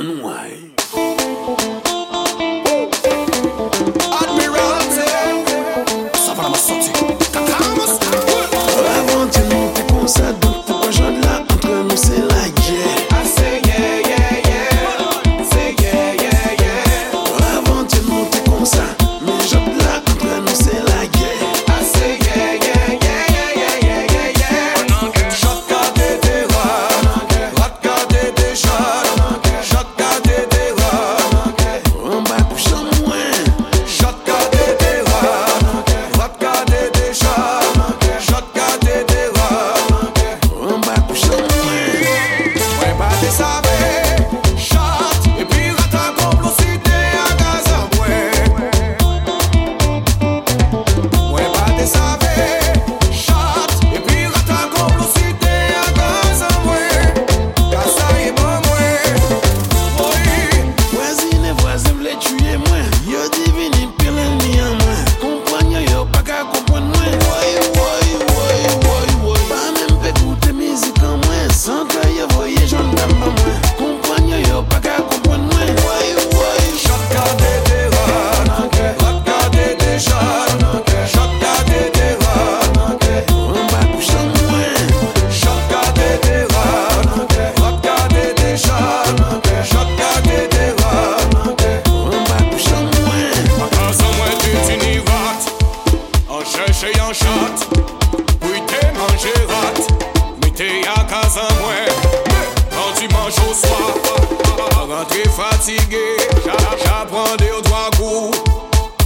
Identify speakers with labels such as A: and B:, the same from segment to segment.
A: anuais.
B: chez un chat Oui t'es mangé rat Mais t'es à casa moi Quand tu manges au soir. Rentrer fatigué J'apprends des trois coups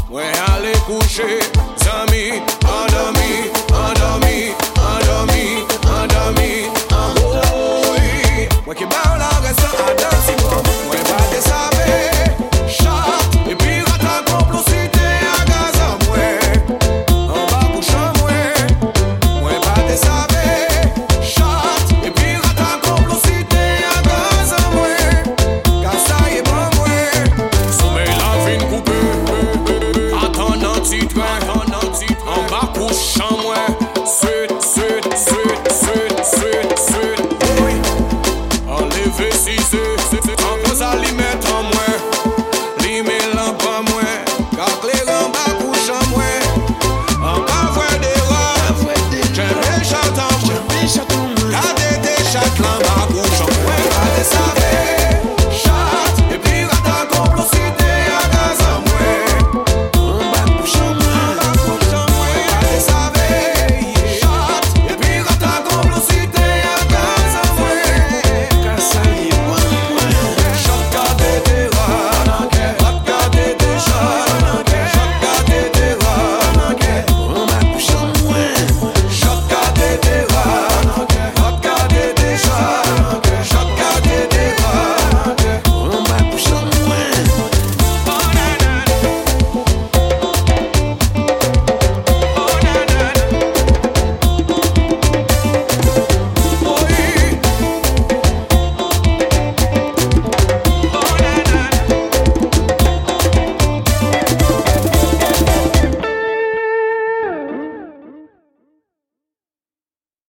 B: Ouais aller coucher Zami, endormi, endormi.